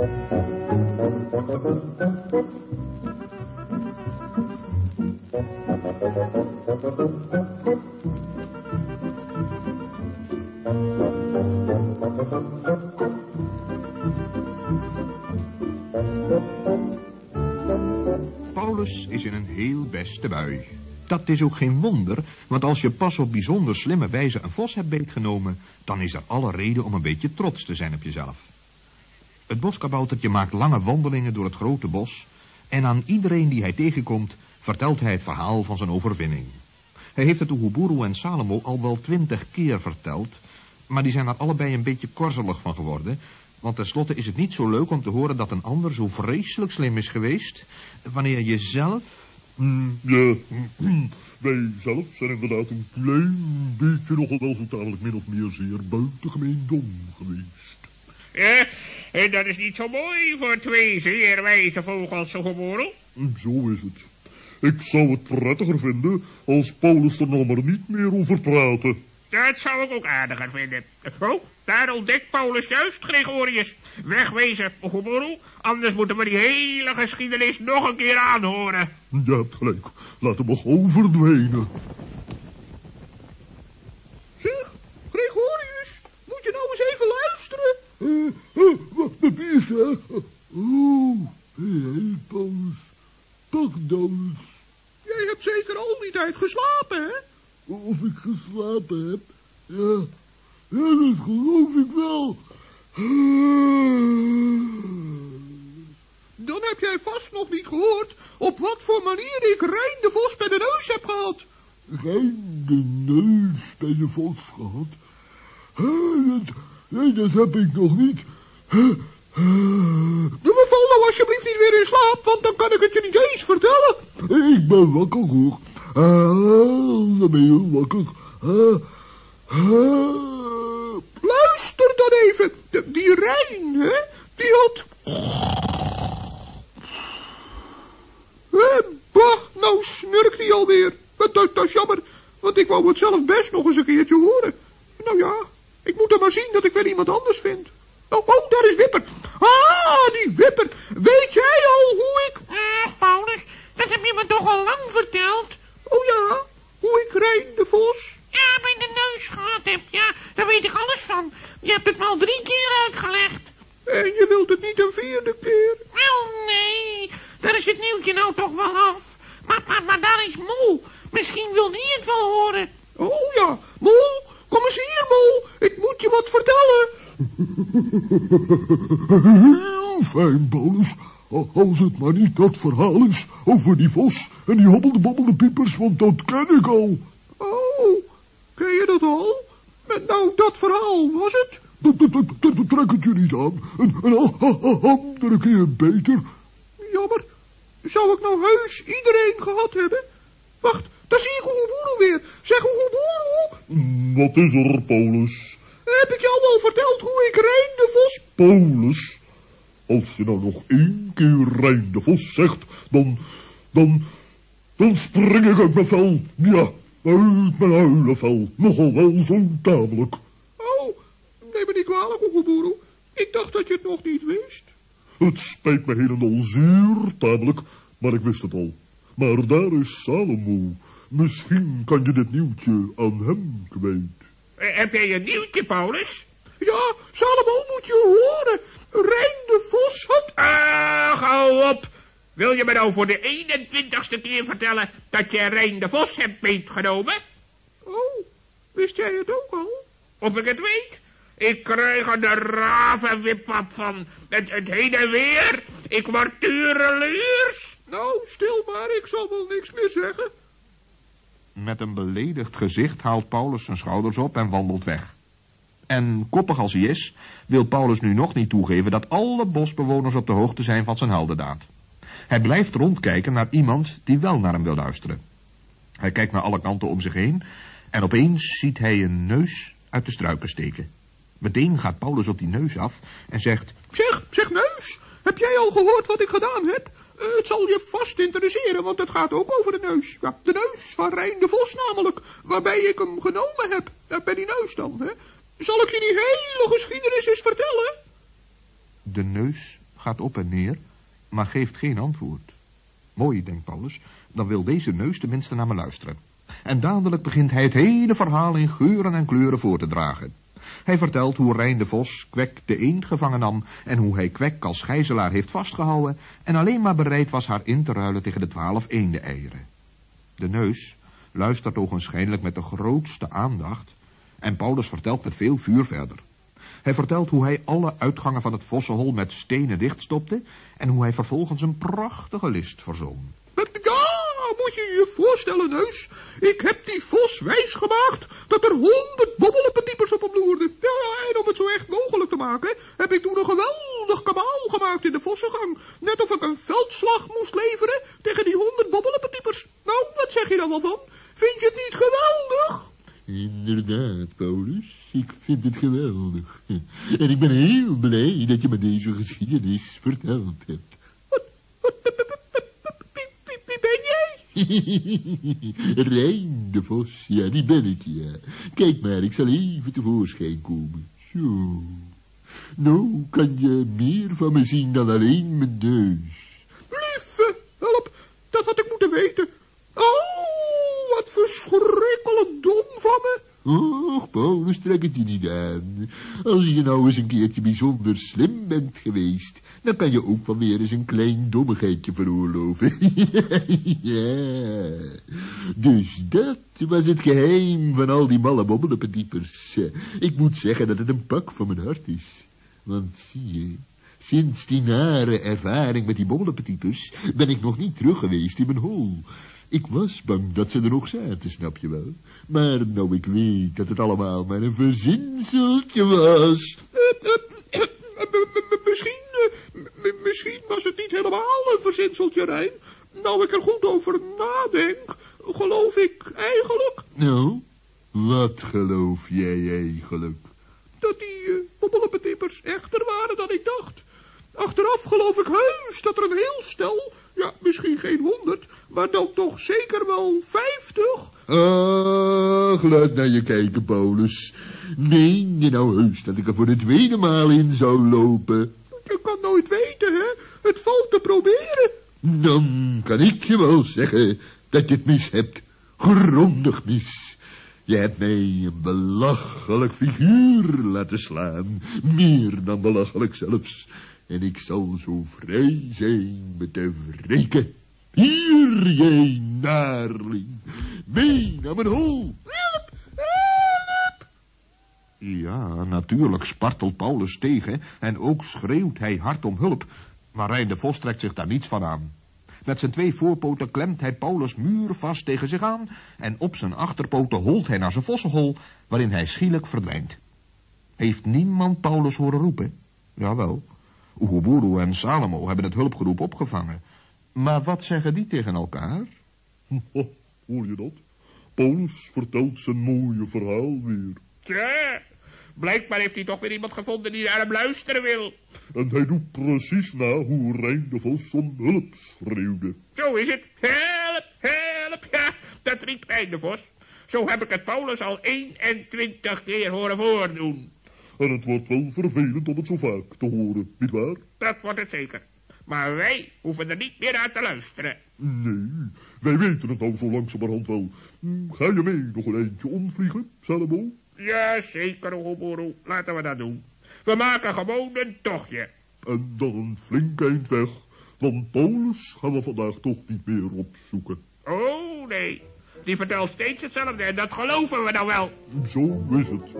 Paulus is in een heel beste bui. Dat is ook geen wonder, want als je pas op bijzonder slimme wijze een vos hebt beetgenomen, dan is er alle reden om een beetje trots te zijn op jezelf. Het boskaboutertje maakt lange wandelingen door het grote bos en aan iedereen die hij tegenkomt vertelt hij het verhaal van zijn overwinning. Hij heeft het Oeguburu en Salomo al wel twintig keer verteld, maar die zijn er allebei een beetje korzelig van geworden, want tenslotte is het niet zo leuk om te horen dat een ander zo vreselijk slim is geweest, wanneer je zelf... Mm, ja, mm, wij zelf zijn inderdaad een klein beetje nogal wel zo tamelijk min of meer zeer buitengemeen dom geweest. Ja, en dat is niet zo mooi voor twee zeer wijze vogels, geboren. Zo is het. Ik zou het prettiger vinden als Paulus er nog maar niet meer over praatte. Dat zou ik ook aardiger vinden. Oh, daar ontdekt Paulus juist, Gregorius. Wegwezen, Oeguburu, anders moeten we die hele geschiedenis nog een keer aanhoren. Je hebt gelijk. Laten we gauw verdwijnen. Zeg, Gregorius, moet je nou eens even luisteren? Uh, uh, Paulus. Dag, Daus. Jij hebt zeker al die tijd geslapen, hè? Of ik geslapen heb? Ja, ja dat geloof ik wel. Dan heb jij vast nog niet gehoord op wat voor manier ik Rijn de Vos bij de neus heb gehad. Rijn de neus bij de Vos gehad? Dat, dat heb ik nog niet. Doe me val nou alsjeblieft niet weer in slaap, want dan kan ik het je niet eens vertellen. Ik ben wakker hoor. Ah, dan ben je wakker. Ah, ah. Luister dan even. Die Rijn, hè, die had... Eh, bah, nou snurkt hij alweer. Dat, dat, dat is jammer, want ik wou het zelf best nog eens een keertje horen. Nou ja, ik moet dan maar zien dat ik wel iemand anders vind. Oh, oh, daar is Wipper. Ah, die Wipper. Weet jij al hoe ik... Ah, Paulus, dat heb je me toch al lang verteld? Oh ja, hoe ik Rijn de Vos... Ja, bij de neus gehad heb, ja, daar weet ik alles van. Je hebt het me al drie keer uitgelegd. En je wilt het niet een vierde keer? Wel, nee, daar is het nieuwtje nou toch wel af. Maar, maar, maar daar is Mol. Misschien wil die het wel horen. Oh ja, Mol, kom eens hier, Mol. Ik moet je wat vertellen. Fijn, Paulus. Als het maar niet dat verhaal is over die vos en die hobbelde bobbelde piepers, want dat ken ik al. Oh, ken je dat al? Nou, dat verhaal was het? Dat, trek het je niet aan. Een, andere keer beter. Jammer. Zou ik nou heus iedereen gehad hebben? Wacht, daar zie ik Oeguburu weer. Zeg Oeguburu. Wat is er, Paulus? Heb ik jou al verteld hoe ik Rijn de Vos... Paulus, als je nou nog één keer Rijn de Vos zegt, dan, dan, dan spring ik uit mijn vel. Ja, uit mijn huilenvel. Nogal wel zo tamelijk. Oh, neem me niet kwalijk, Oeguburu. Ik dacht dat je het nog niet wist. Het spijt me helemaal zeer tamelijk, maar ik wist het al. Maar daar is Salomo. Misschien kan je dit nieuwtje aan hem kwijt. Eh, heb jij een nieuwtje, Paulus? Ja, Salomo moet je horen. Rijn de Vos had... Ah, hou op. Wil je me nou voor de 21ste keer vertellen dat je Rijn de Vos hebt meegenomen? Oh, wist jij het ook al? Of ik het weet? Ik krijg er de ravenwipap van. Het, het heen en weer. Ik word tureluurs. Nou, stil maar, ik zal wel niks meer zeggen. Met een beledigd gezicht haalt Paulus zijn schouders op en wandelt weg. En koppig als hij is, wil Paulus nu nog niet toegeven dat alle bosbewoners op de hoogte zijn van zijn heldendaad. Hij blijft rondkijken naar iemand die wel naar hem wil luisteren. Hij kijkt naar alle kanten om zich heen en opeens ziet hij een neus uit de struiken steken. Meteen gaat Paulus op die neus af en zegt... Zeg, zeg neus, heb jij al gehoord wat ik gedaan heb? Uh, het zal je vast interesseren, want het gaat ook over de neus. Ja, de neus van Rijn de Vos namelijk, waarbij ik hem genomen heb. Uh, bij die neus dan, hè. Zal ik je die hele geschiedenis eens vertellen? De neus gaat op en neer, maar geeft geen antwoord. Mooi, denkt Paulus, dan wil deze neus tenminste naar me luisteren. En dadelijk begint hij het hele verhaal in geuren en kleuren voor te dragen. Hij vertelt hoe Rijn de Vos Kwek de eend gevangen nam en hoe hij Kwek als gijzelaar heeft vastgehouden en alleen maar bereid was haar in te ruilen tegen de twaalf eenden-eieren. De neus luistert ogenschijnlijk met de grootste aandacht en Paulus vertelt met veel vuur verder. Hij vertelt hoe hij alle uitgangen van het vossenhol met stenen dichtstopte en hoe hij vervolgens een prachtige list verzon. Ja, moet je je voorstellen, neus. Ik heb die vos wijsgemaakt dat er honderd bobbelpendiepers op hem loerden. Ja, en om het zo echt mogelijk te maken, heb ik toen een geweldig kabaal gemaakt in de vossengang. Net of ik een veldslag moest leveren tegen die honderd bobbelpendiepers. Nou, wat zeg je dan wel van? Vind je het niet geweldig? Inderdaad, Paulus. Ik vind het geweldig. En ik ben heel blij dat je me deze geschiedenis verteld hebt. Wie, ben jij? Rijn de Vos, ja, die ben ik, ja. Kijk maar, ik zal even tevoorschijn komen. Zo. Nou, kan je meer van me zien dan alleen mijn neus. Lieve, help, dat had ik moeten weten. Verschrikkelijk dom van me. Och, Paulus, trek het je niet aan. Als je nou eens een keertje bijzonder slim bent geweest, dan kan je ook wel weer eens een klein dommigheidje veroorloven. ja. Dus dat was het geheim van al die malle bobbelenpediepers. Ik moet zeggen dat het een pak van mijn hart is. Want zie je, sinds die nare ervaring met die bobbelenpediepers ben ik nog niet terug geweest in mijn hol. Ik was bang dat ze er nog zaten, snap je wel. Maar nou ik weet dat het allemaal maar een verzinseltje was. Misschien, eh, misschien was het niet helemaal een verzinseltje, Rijn. Nou ik er goed over nadenk, geloof ik eigenlijk Nou, wat geloof jij eigenlijk? dat die uh, echter waren dan ik dacht. Achteraf geloof ik heus dat er een heel stel, ja, misschien geen honderd, maar dan toch zeker wel vijftig, Ach, laat naar je kijken, Paulus. Meen je nou heus dat ik er voor de tweede maal in zou lopen? je kan nooit weten, hè. Het valt te proberen. Dan kan ik je wel zeggen dat je het mis hebt. Grondig mis. Je hebt mij een belachelijk figuur laten slaan. Meer dan belachelijk zelfs. En ik zal zo vrij zijn met te wreken. Hier, jij naarling. Mee naar mijn hol. Help, help. Ja, natuurlijk spartelt Paulus tegen en ook schreeuwt hij hard om hulp, maar Rijn de Vos trekt zich daar niets van aan. Met zijn twee voorpoten klemt hij Paulus muurvast tegen zich aan en op zijn achterpoten holt hij naar zijn vossenhol, waarin hij schielijk verdwijnt. Heeft niemand Paulus horen roepen? Jawel, Oeguburu en Salomo hebben het hulpgeroep opgevangen. Maar wat zeggen die tegen elkaar? Ho, hoor je dat? Paulus vertelt zijn mooie verhaal weer. Tja, blijkbaar heeft hij toch weer iemand gevonden die naar hem luisteren wil. En hij doet precies na hoe Rijn de Vos om hulp schreeuwde. Zo is het. Help, help, ja, dat riep Rijn de Vos. Zo heb ik het Paulus al 21 keer horen voordoen. En het wordt wel vervelend om het zo vaak te horen, nietwaar? Dat wordt het zeker. Maar wij hoeven er niet meer naar te luisteren. Nee, wij weten het nou zo langzamerhand wel. Hm, Ga je mee nog een eindje omvliegen, Salomo? Ja, zeker, Oeguburu. Laten we dat doen. We maken gewoon een tochtje. En dan een flink eind weg, want Paulus gaan we vandaag toch niet meer opzoeken. Oh, nee. Die vertelt steeds hetzelfde en dat geloven we nou wel. Zo is het.